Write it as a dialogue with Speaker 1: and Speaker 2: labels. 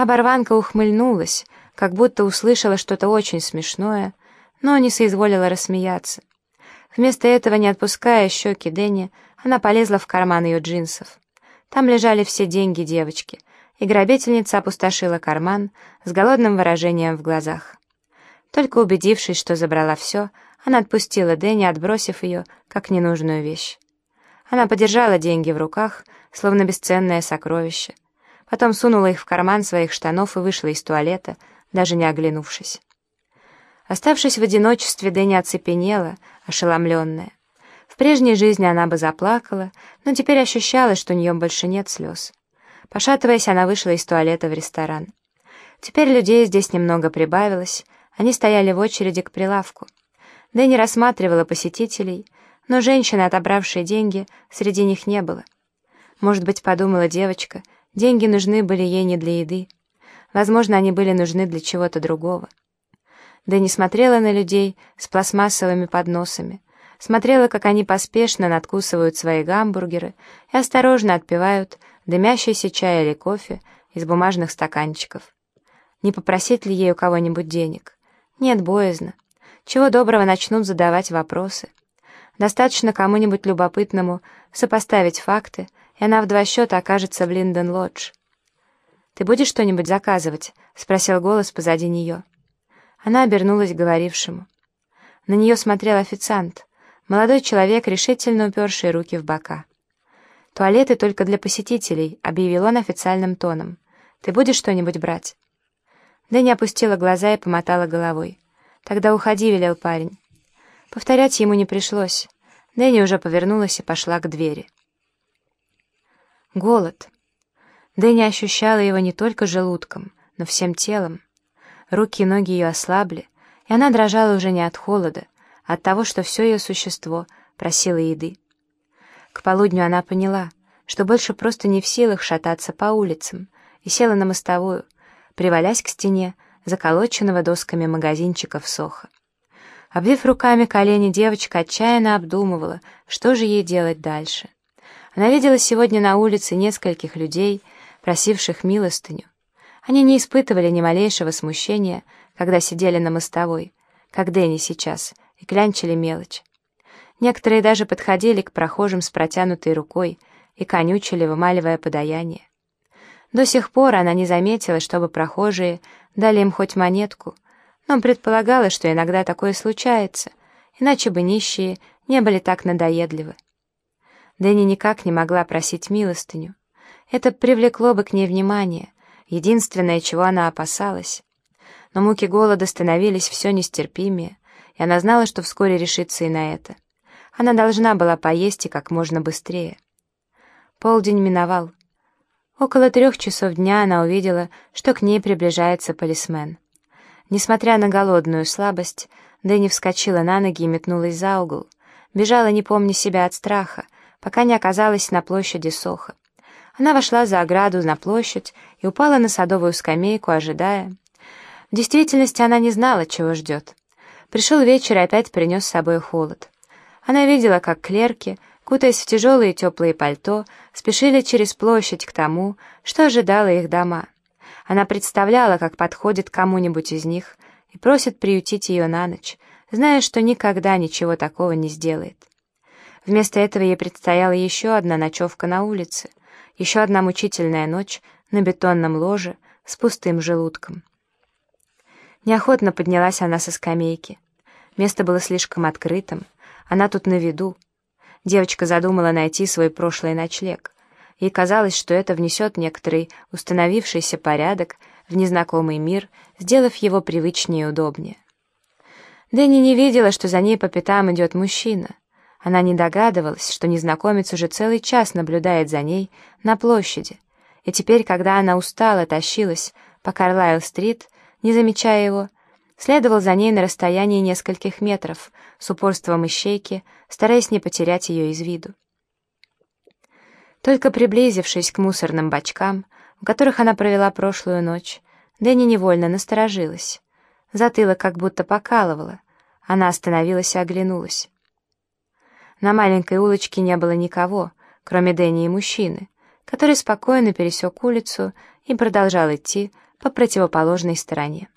Speaker 1: Оборванка ухмыльнулась, как будто услышала что-то очень смешное, но не соизволила рассмеяться. Вместо этого, не отпуская щеки Дэнни, она полезла в карман ее джинсов. Там лежали все деньги девочки, и грабительница опустошила карман с голодным выражением в глазах. Только убедившись, что забрала все, она отпустила Дэнни, отбросив ее, как ненужную вещь. Она подержала деньги в руках, словно бесценное сокровище. Потом сунула их в карман своих штанов и вышла из туалета, даже не оглянувшись. Оставшись в одиночестве, Дэнни оцепенела, ошеломленная. В прежней жизни она бы заплакала, но теперь ощущала, что у нее больше нет слез. Пошатываясь, она вышла из туалета в ресторан. Теперь людей здесь немного прибавилось, они стояли в очереди к прилавку. Дэнни рассматривала посетителей, но женщины, отобравшие деньги, среди них не было. Может быть, подумала девочка, деньги нужны были ей не для еды. Возможно, они были нужны для чего-то другого. Дэнни смотрела на людей с пластмассовыми подносами, смотрела, как они поспешно надкусывают свои гамбургеры и осторожно отпивают дымящийся чай или кофе из бумажных стаканчиков. Не попросить ли ей у кого-нибудь денег? Нет, боязно. Чего доброго начнут задавать вопросы. Достаточно кому-нибудь любопытному сопоставить факты, и она в два счета окажется в Линден-Лодж. «Ты будешь что-нибудь заказывать?» — спросил голос позади нее. Она обернулась к говорившему. На нее смотрел официант, молодой человек, решительно уперший руки в бока. «Туалеты только для посетителей», — объявил он официальным тоном. «Ты будешь что-нибудь брать?» Дэнни опустила глаза и помотала головой. «Тогда уходи», — велел парень. Повторять ему не пришлось. Дэнни уже повернулась и пошла к двери. Голод. Дэнни ощущала его не только желудком, но всем телом. Руки и ноги ее ослабли, и она дрожала уже не от холода, а от того, что все ее существо просило еды. К полудню она поняла, что больше просто не в силах шататься по улицам, и села на мостовую, привалясь к стене заколоченного досками магазинчика в Сохо. Обвив руками колени, девочка отчаянно обдумывала, что же ей делать дальше. Она видела сегодня на улице нескольких людей, просивших милостыню. Они не испытывали ни малейшего смущения, когда сидели на мостовой, как Дэнни сейчас, и клянчили мелочь. Некоторые даже подходили к прохожим с протянутой рукой и конючили, вымаливая подаяние. До сих пор она не заметила, чтобы прохожие дали им хоть монетку, но предполагала, что иногда такое случается, иначе бы нищие не были так надоедливы. Дэнни никак не могла просить милостыню. Это привлекло бы к ней внимание, единственное, чего она опасалась. Но муки голода становились все нестерпимее, и она знала, что вскоре решится и на это. Она должна была поесть и как можно быстрее. Полдень миновал. Около трех часов дня она увидела, что к ней приближается полисмен. Несмотря на голодную слабость, Дэнни вскочила на ноги и метнулась за угол. Бежала, не помня себя от страха, пока не оказалась на площади Соха. Она вошла за ограду на площадь и упала на садовую скамейку, ожидая. В действительности она не знала, чего ждет. Пришел вечер и опять принес с собой холод. Она видела, как клерки кутаясь в тяжелые теплые пальто, спешили через площадь к тому, что ожидало их дома. Она представляла, как подходит кому-нибудь из них и просит приютить ее на ночь, зная, что никогда ничего такого не сделает. Вместо этого ей предстояла еще одна ночевка на улице, еще одна мучительная ночь на бетонном ложе с пустым желудком. Неохотно поднялась она со скамейки. Место было слишком открытым, она тут на виду, девочка задумала найти свой прошлый ночлег. Ей казалось, что это внесет некоторый установившийся порядок в незнакомый мир, сделав его привычнее и удобнее. Дэнни не видела, что за ней по пятам идет мужчина. Она не догадывалась, что незнакомец уже целый час наблюдает за ней на площади, и теперь, когда она устала, тащилась по Карлайл-стрит, не замечая его, следовал за ней на расстоянии нескольких метров, с упорством ищейки, стараясь не потерять ее из виду. Только приблизившись к мусорным бачкам, в которых она провела прошлую ночь, Дэнни невольно насторожилась. Затылок как будто покалывало. Она остановилась и оглянулась. На маленькой улочке не было никого, кроме Дэнни и мужчины, который спокойно пересек улицу и продолжал идти, по противоположной стороне.